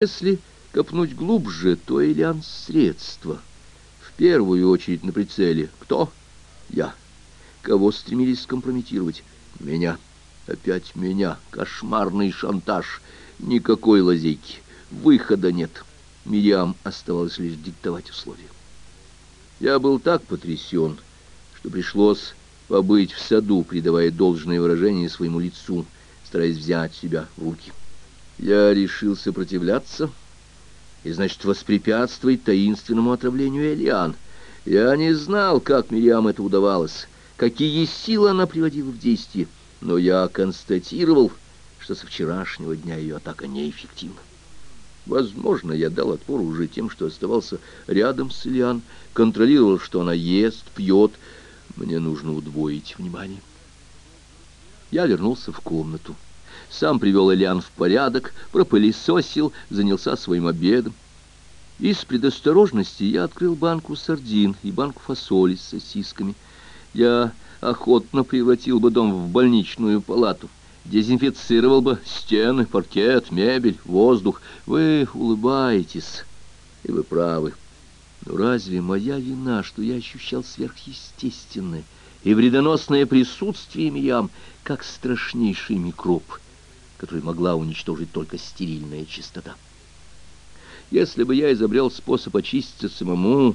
Если копнуть глубже, то Элиан средство. В первую очередь на прицеле. Кто? Я. Кого стремились скомпрометировать? Меня. Опять меня. Кошмарный шантаж. Никакой лазейки. Выхода нет. Мириам оставалось лишь диктовать условия. Я был так потрясен, что пришлось побыть в саду, придавая должное выражение своему лицу, стараясь взять себя в руки. Я решил сопротивляться и, значит, воспрепятствовать таинственному отравлению Элиан. Я не знал, как Мириам это удавалось, какие силы она приводила в действие, но я констатировал, что со вчерашнего дня ее атака неэффективна. Возможно, я дал отпор уже тем, что оставался рядом с Элиан, контролировал, что она ест, пьет. Мне нужно удвоить внимание. Я вернулся в комнату сам привел Элиан в порядок, пропылесосил, занялся своим обедом. Из предосторожности я открыл банку сардин и банку фасоли с сосисками. Я охотно превратил бы дом в больничную палату, дезинфицировал бы стены, паркет, мебель, воздух. Вы улыбаетесь, и вы правы. Но разве моя вина, что я ощущал сверхъестественное и вредоносное присутствие Миям, как страшнейший микроб — который могла уничтожить только стерильная чистота. Если бы я изобрел способ очиститься самому,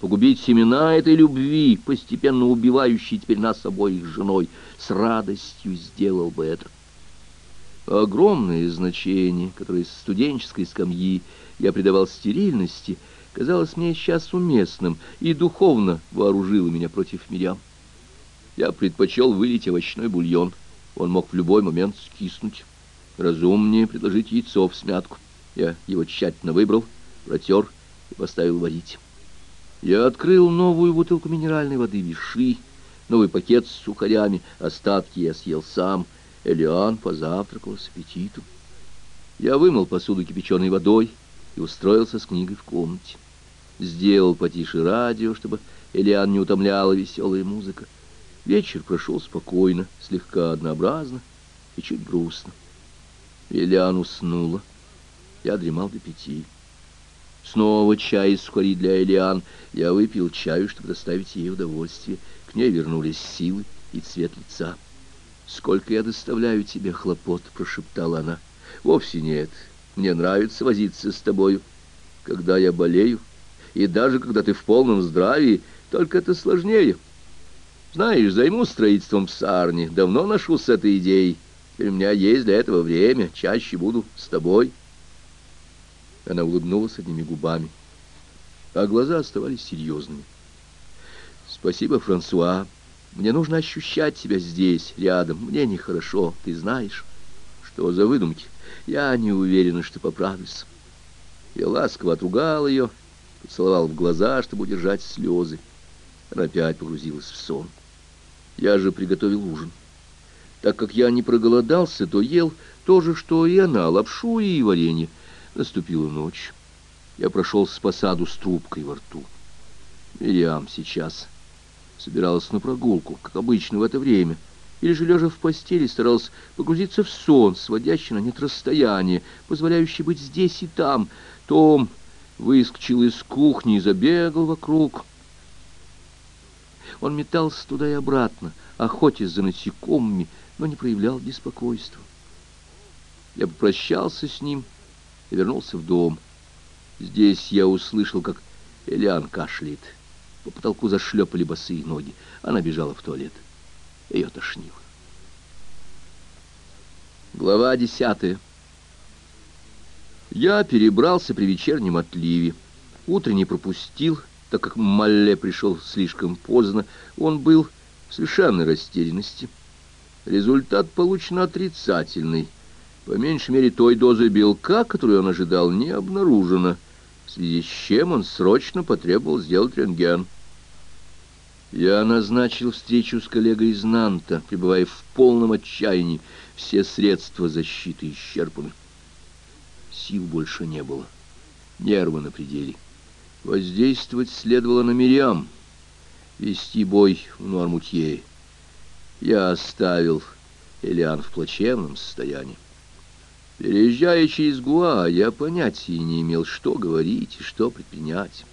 погубить семена этой любви, постепенно убивающей теперь нас обоих женой, с радостью сделал бы это. Огромное значение, которое с студенческой скамьи я придавал стерильности, казалось мне сейчас уместным и духовно вооружило меня против Мирям. Я предпочел вылить овощной бульон, он мог в любой момент скиснуть. Разумнее предложить яйцо в смятку. Я его тщательно выбрал, протер и поставил варить. Я открыл новую бутылку минеральной воды Виши, новый пакет с сухарями, остатки я съел сам. Элиан позавтракал с аппетитом. Я вымыл посуду кипяченой водой и устроился с книгой в комнате. Сделал потише радио, чтобы Элиан не утомляла веселая музыка. Вечер прошел спокойно, слегка однообразно и чуть грустно. Ильян уснула. Я дремал до пяти. Снова чай из сухари для Элиан. Я выпил чаю, чтобы доставить ей удовольствие. К ней вернулись силы и цвет лица. «Сколько я доставляю тебе хлопот!» — прошептала она. «Вовсе нет. Мне нравится возиться с тобою. Когда я болею, и даже когда ты в полном здравии, только это сложнее. Знаешь, займу строительством в. Давно ношу с этой идеей». Теперь у меня есть для этого время, чаще буду с тобой. Она улыбнулась одними губами, а глаза оставались серьезными. Спасибо, Франсуа. Мне нужно ощущать себя здесь, рядом. Мне нехорошо, ты знаешь. Что за выдумки? Я не уверена, что поправлюсь. Я ласково отругал ее, поцеловал в глаза, чтобы удержать слезы. Она опять погрузилась в сон. Я же приготовил ужин. Так как я не проголодался, то ел то же, что и она, лапшу и варенье. Наступила ночь. Я прошел с посаду с трубкой во рту. Мириам сейчас собиралась на прогулку, как обычно в это время, или же, лежа в постели, старалась погрузиться в сон, сводящий на нет расстояние, позволяющий быть здесь и там. Том выскочил из кухни и забегал вокруг. Он метался туда и обратно, охотясь за насекомыми, но не проявлял беспокойства. Я попрощался с ним и вернулся в дом. Здесь я услышал, как Элиан кашляет. По потолку зашлепали босые ноги. Она бежала в туалет. Ее тошнило. Глава десятая. Я перебрался при вечернем отливе. Утренний пропустил, так как Малле пришел слишком поздно. Он был в совершенной растерянности. Результат получен отрицательный. По меньшей мере той дозы белка, которую он ожидал, не обнаружено, в связи с чем он срочно потребовал сделать рентген. Я назначил встречу с коллегой из Нанта, пребывая в полном отчаянии. Все средства защиты исчерпаны. Сил больше не было. Нервы на пределе. Воздействовать следовало на Мириам. Вести бой в Нормутье. Я оставил Элиан в плачевном состоянии. Переезжая через Гуа, я понятия не имел, что говорить и что предпринять.